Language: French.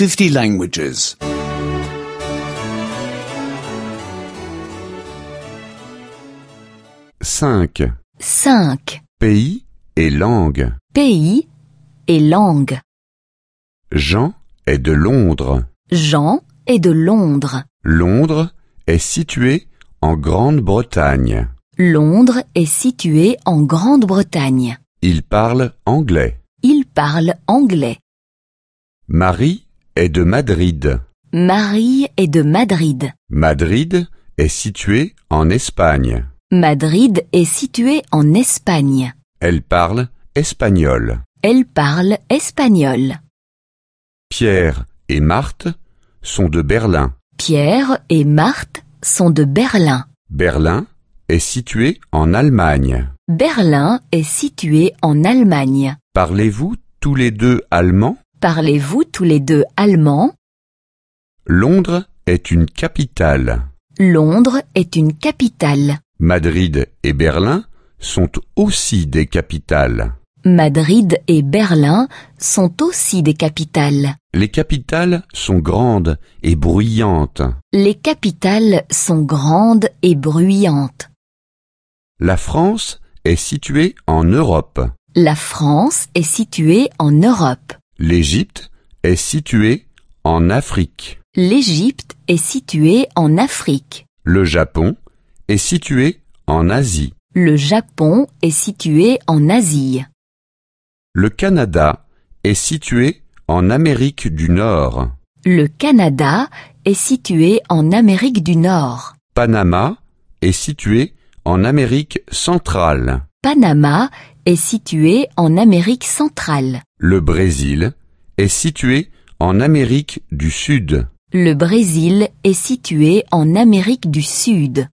50 languages. 5. 5. Pays et langue. Pays et langue. Jean est de Londres. Jean est de Londres. Londres est situé en Grande-Bretagne. Londres est situé en Grande-Bretagne. Il parle anglais. Il parle anglais. Marie est de Madrid. Marie est de Madrid. Madrid est situé en Espagne. Madrid est situé en Espagne. Elle parle espagnol. Elle parle espagnol. Pierre et Marthe sont de Berlin. Pierre et Marthe sont de Berlin. Berlin est situé en Allemagne. Berlin est situé en Allemagne. Parlez-vous tous les deux allemand? Parlez-vous tous les deux allemand? Londres est une capitale. Londres est une capitale. Madrid et Berlin sont aussi des capitales. Madrid et Berlin sont aussi des capitales. Les capitales sont grandes et bruyantes. Les capitales sont grandes et bruyantes. La France est située en Europe. La France est située en Europe. L'Égypte est située en Afrique. L'Égypte est située en Afrique. Le Japon est situé en Asie. Le Japon est situé en Asie. Le Canada est situé en Amérique du Nord. Le Canada est situé en Amérique du Nord. Panama est situé en Amérique centrale. Panama est situé en Amérique centrale. Le Brésil est situé en Amérique du Sud. Le Brésil est situé en Amérique du Sud.